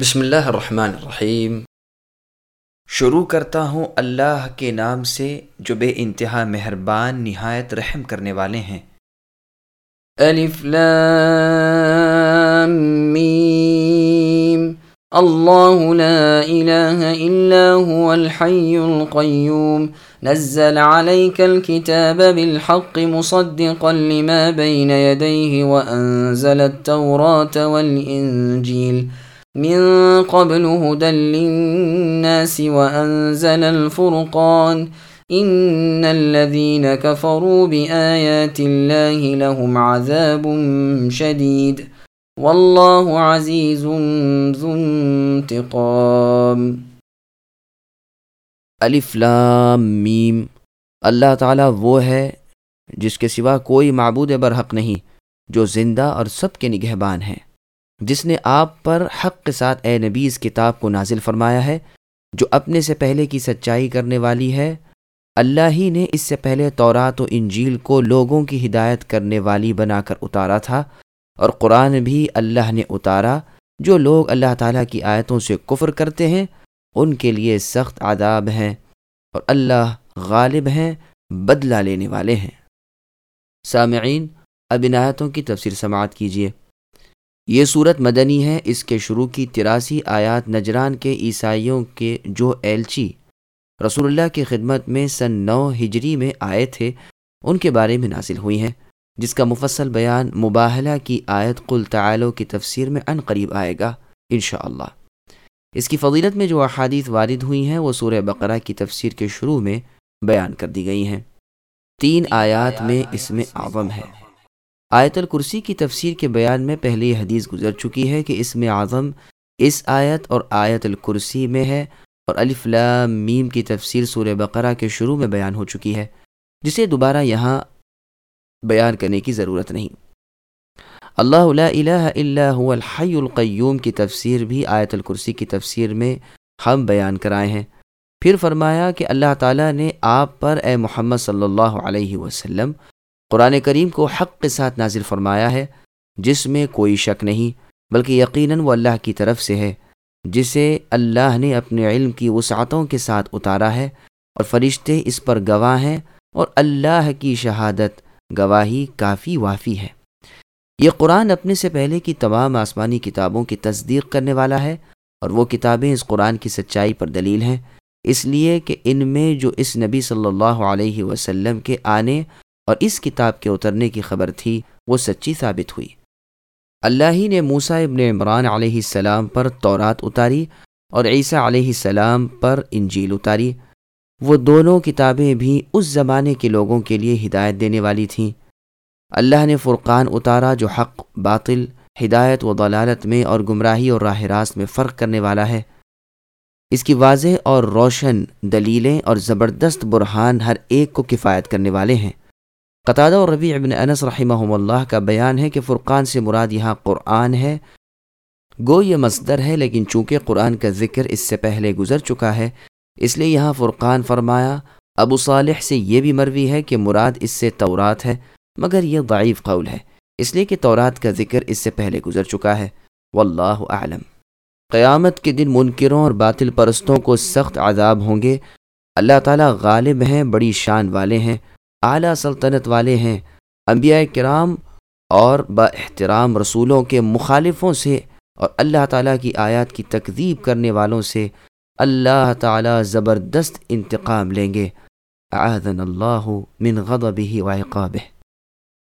بسم اللہ الرحمن الرحیم۔ شروع کرتا ہوں اللہ کے نام سے جو بے انتہا مہربان، نہایت رحم کرنے والے ہیں۔ الف لام، میم۔ اللہ لا الہ الا هو الحی القیوم۔ نزل عليك الكتاب بالحق مصدقا لما بين يديه وأنزل التوراة والإنجيل من قبل هدى للناس وأنزل الفرقان. إن الذين كفروا بآيات الله لهم عذاب شديد. والله عزيز ذو انتقام. الف لام میم اللہ تعالیٰ وہ ہے جس کے سوا کوئی معبود برحق نہیں، جو زندہ اور سب کے نگہبان ہیں۔ جس نے آپ پر حق کے ساتھ اے نبی اس کتاب کو نازل فرمایا ہے، جو اپنے سے پہلے کی سچائی کرنے والی ہے۔ اللہ ہی نے اس سے پہلے تورات و انجیل کو لوگوں کی ہدایت کرنے والی بنا کر اتارا تھا، اور قرآن بھی اللہ نے اتارا۔ جو لوگ اللہ تعالیٰ کی آیتوں سے کفر کرتے ہیں، ان کے لیے سخت عذاب ہیں، اور اللہ غالب ہیں، بدلہ لینے والے ہیں۔ سامعین، اب عنایتوں کی تفسیر سماعت کیجیے۔ یہ صورت مدنی ہے۔ اس کے شروع کی تراسی آیات نجران کے عیسائیوں کے جو ایلچی رسول اللہ کی خدمت میں سن نو ہجری میں آئے تھے، ان کے بارے میں نازل ہوئی ہیں، جس کا مفصل بیان مباحلہ کی آیت قل تعالو کی تفسیر میں ان قریب آئے گا، انشاءاللہ۔ اللہ اس کی فضیلت میں جو احادیث وارد ہوئی ہیں، وہ سورہ بقرہ کی تفسیر کے شروع میں بیان کر دی گئی ہیں۔ تین آیات میں اس میں اعظم ہے۔ آیت الکرسی کی تفسیر کے بیان میں پہلی حدیث گزر چکی ہے کہ اس میں اعظم اس آیت اور آیت الکرسی میں ہے اور الف لام میم کی تفسیر سورہ بقرہ کے شروع میں بیان ہو چکی ہے، جسے دوبارہ یہاں بیان کرنے کی ضرورت نہیں۔ اللہ لا الہ الا هو الحی القیوم کی تفسیر بھی آیت الکرسی کی تفسیر میں ہم بیان کرائے ہیں۔ پھر فرمایا کہ اللہ تعالیٰ نے آپ پر اے محمد صلی اللہ علیہ وسلم قرآن کریم کو حق کے ساتھ نازل فرمایا ہے، جس میں کوئی شک نہیں، بلکہ یقیناً وہ اللہ کی طرف سے ہے، جسے اللہ نے اپنے علم کی وسعتوں کے ساتھ اتارا ہے اور فرشتے اس پر گواہ ہیں اور اللہ کی شہادت گواہی کافی وافی ہے۔ یہ قرآن اپنے سے پہلے کی تمام آسمانی کتابوں کی تصدیق کرنے والا ہے اور وہ کتابیں اس قرآن کی سچائی پر دلیل ہیں۔ اس لیے کہ ان میں جو اس نبی صلی اللہ علیہ وسلم کے آنے اور اس کتاب کے اترنے کی خبر تھی، وہ سچی ثابت ہوئی۔ اللہ ہی نے موسا ابن عمران علیہ السلام پر تورات اتاری اور عیسیٰ علیہ السلام پر انجیل اتاری۔ وہ دونوں کتابیں بھی اس زمانے کے لوگوں کے لیے ہدایت دینے والی تھیں۔ اللہ نے فرقان اتارا جو حق، باطل، ہدایت و ضلالت میں اور گمراہی اور راہ راست میں فرق کرنے والا ہے۔ اس کی واضح اور روشن دلیلیں اور زبردست برہان ہر ایک کو کفایت کرنے والے ہیں۔ قطادہ اور ربیع ابن انس رحمہ اللہ کا بیان ہے کہ فرقان سے مراد یہاں قرآن ہے۔ گو یہ مصدر ہے، لیکن چونکہ قرآن کا ذکر اس سے پہلے گزر چکا ہے، اس لیے یہاں فرقان فرمایا، ابو صالح سے یہ بھی مروی ہے کہ مراد اس سے تورات ہے، مگر یہ ضعیف قول ہے۔ اس لیے کہ تورات کا ذکر اس سے پہلے گزر چکا ہے۔ واللہ اعلم۔ قیامت کے دن منکروں اور باطل پرستوں کو سخت عذاب ہوں گے۔ اللہ تعالیٰ غالب ہیں، بڑی شان والے ہیں۔ اعلیٰ سلطنت والے ہیں۔ انبیاء کرام اور با احترام رسولوں کے مخالفوں سے اور اللہ تعالیٰ کی آیات کی تکذیب کرنے والوں سے اللہ تعالیٰ زبردست انتقام لیں گے۔ اعاذن اللہ من غضبہ و